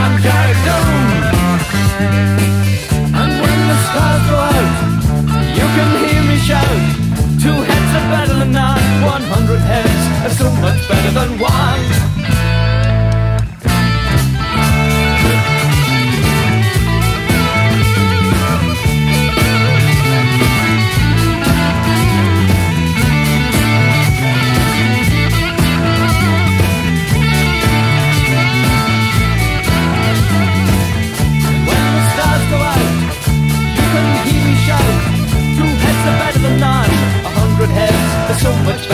I'm. And when the stars go out, you can hear me shout. Two heads are better than one hundred heads are so much better than one.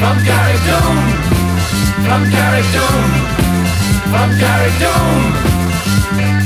From Carrickdone, from Carrickdone, from Carrickdone.